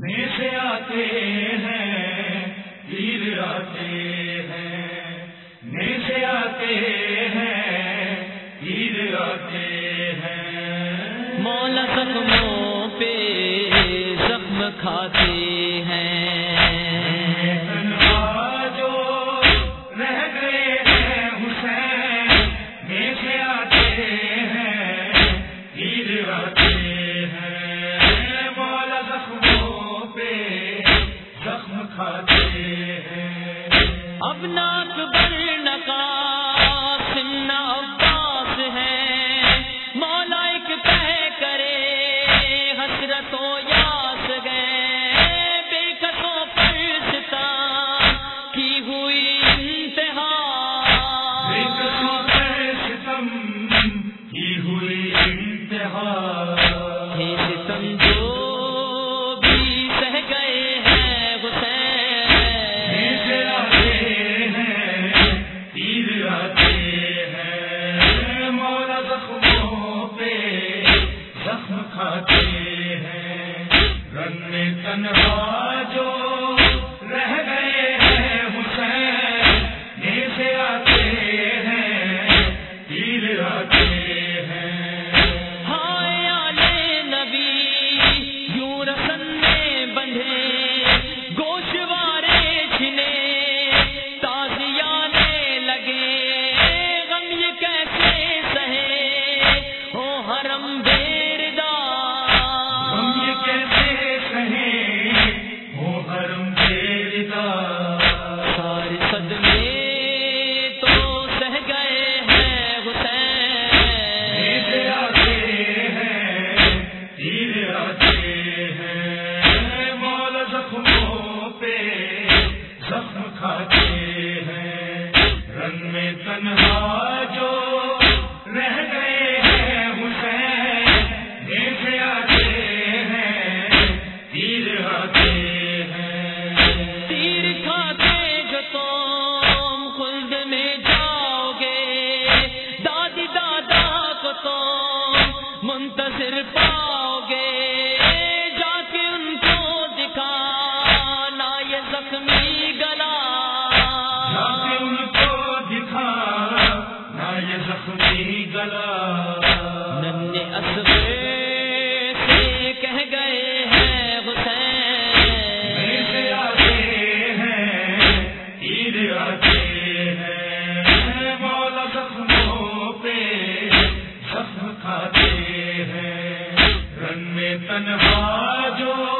میں سے آتے ہیں پیر آتے ہیں۔ میں سے آتے ہیں پیر آتے ہیں۔ مولا زخموں پہ زخم کھاتے ہیں۔ اب ناک بر نکار میں تنہا جو رہ گئے ہیں حسین نیزے آتے ہیں تیر آتے ہیں۔ ہائے آلے نبی، یوں رسن میں بندھے، گوشوارے چھنے، تازیانے لگے۔ غم یہ کیسے سہے؟ ہو حرم دے میں تنہا میں تنہا جو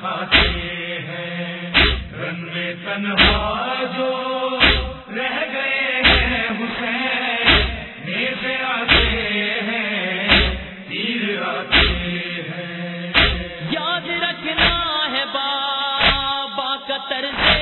کھاتے ہیں۔ رن میں تنہا جو رہ گئے ہیں حسین سے آتے ہیں، تیر آتے ہیں۔ یاد رکھنا ہے بابا کا طرز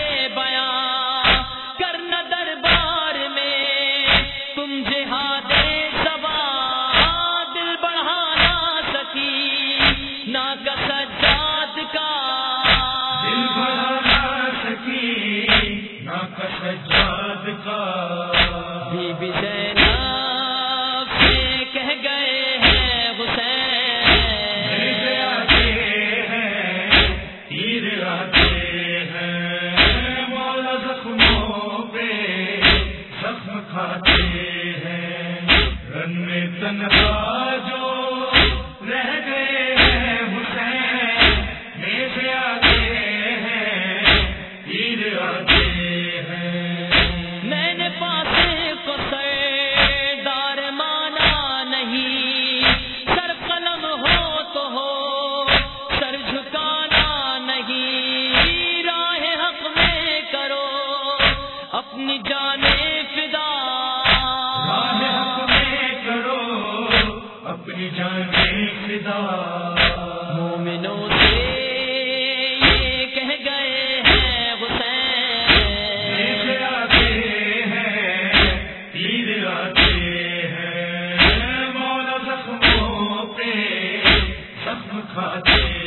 ہیں۔ رن میں تنہا مومنوں سے یہ کہہ گئے ہیں حسین۔ آتے ہیں تیر آتے ہیں۔ مولا زخموں پہ زخم کھاتے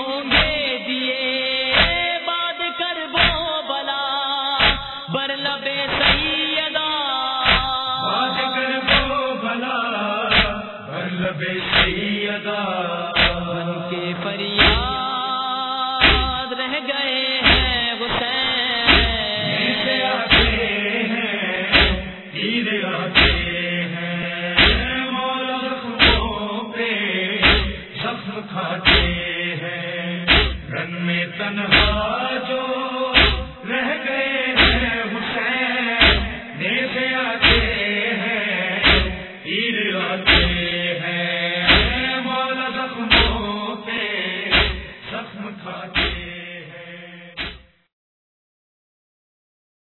ہوں گے دیے باد کر وہ بلا بر لبے سیدا بات کر وہ بلا بلب سیدا بن کے فریاد رہ گئے۔